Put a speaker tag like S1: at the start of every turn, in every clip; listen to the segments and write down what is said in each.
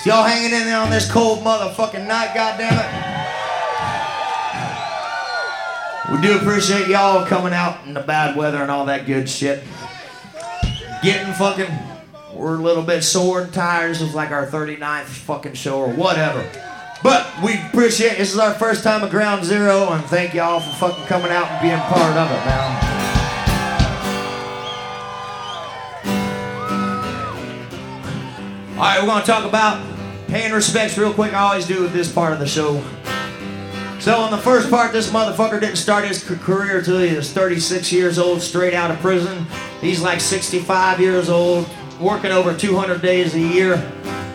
S1: Is y'all hanging in there on this cold motherfucking night, goddammit? We do appreciate y'all coming out in the bad weather and all that good shit. Getting fucking, we're a little bit sore and tired. This is like our 39th fucking show or whatever. But we appreciate this is our first time at Ground Zero, and thank y'all for fucking coming out and being part of it, man. All right, we're gonna talk about paying respects real quick. I always do with this part of the show. So in the first part, this motherfucker didn't start his career until he was 36 years old, straight out of prison. He's like 65 years old, working over 200 days a year.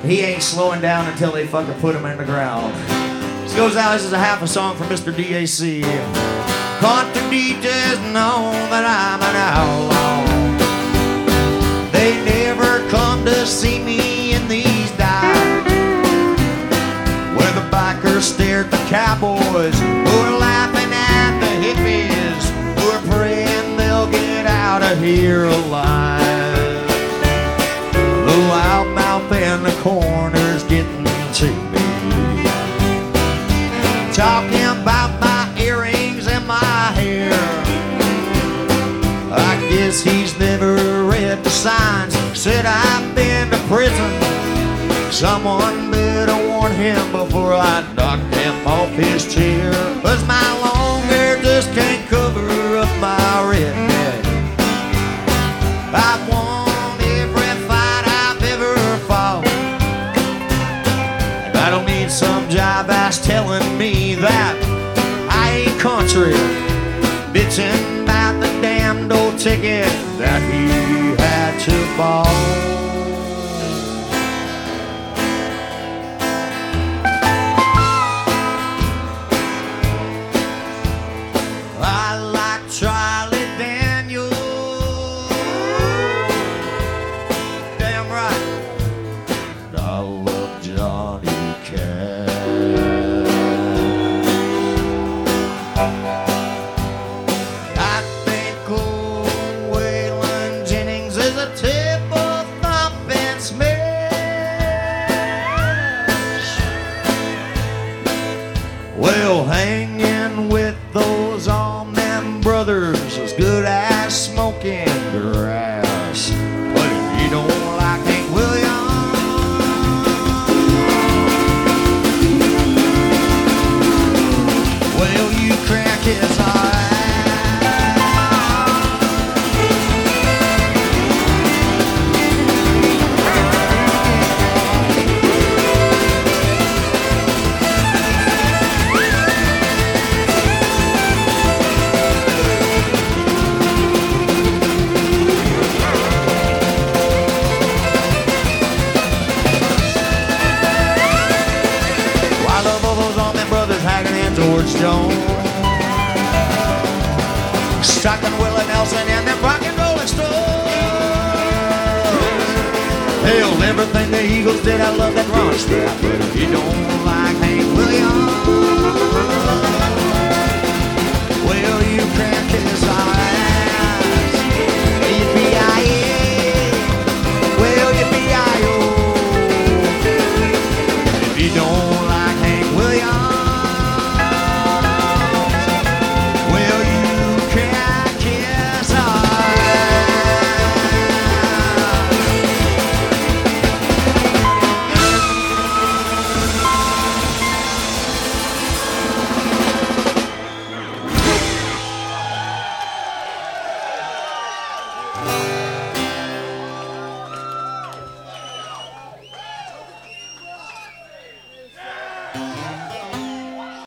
S1: He ain't slowing down until they fucking put him in the ground. This goes out. This is a half a song from Mr. DAC. Contradices know that I'm an outlaw. They never come to see cowboys who are laughing at the hippies who are praying they'll get out of here alive. The loudmouth in the corner's getting to me. Talking about my earrings and my hair. I guess he's never read the signs. Said I've been to prison. Someone better him before I knock him off his chair. Cause my long hair just can't cover up my redneck. I've won every fight I've ever fought. And I don't need some job ass telling me that I ain't country. Bitching about the damned old ticket that he had to buy. Well, hanging with those Allman Brothers is good as smoking grass. But if you don't like Hank Williams, well, you crack George Jones. Stocking Willie Nelson and them rock and rolling stones. Hell, everything the Eagles did, I love that Ron strap. But if you don't